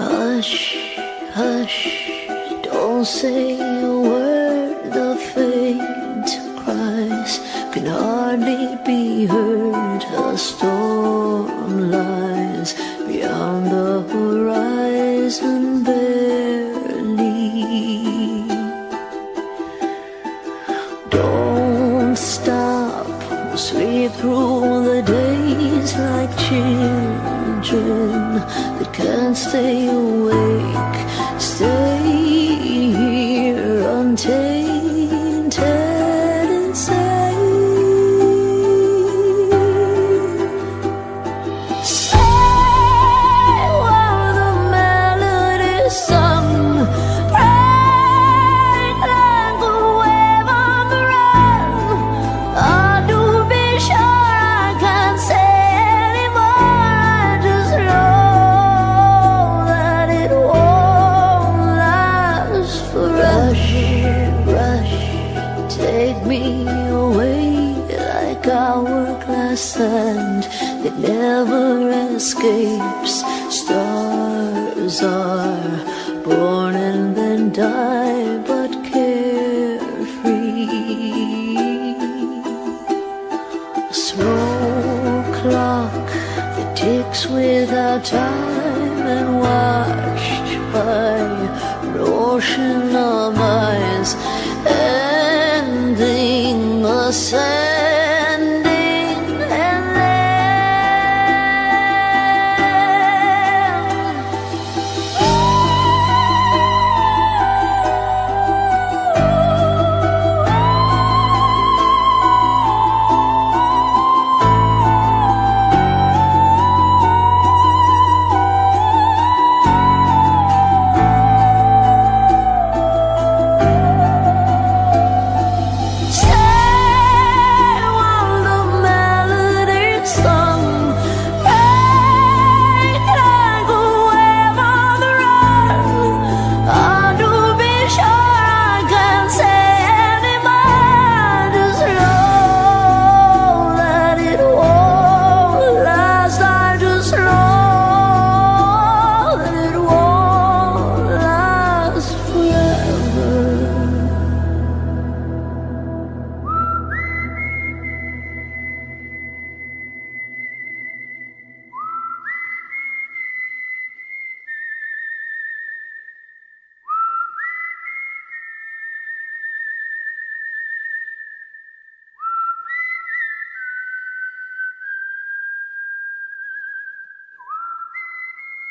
Hush, hush, don't say a word, the faint cries can hardly be heard. A storm lies beyond the horizon barely. Don't stop, Sleep through the days like children that can't stay awake. Stay here untainted take me away like hourglass sand that never escapes. Stars are born and then die, but carefree. A slow clock that ticks without time and watched by an ocean of say.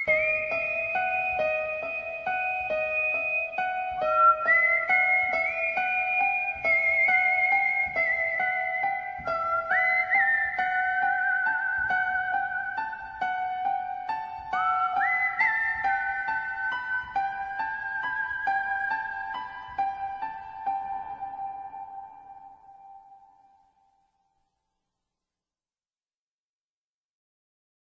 you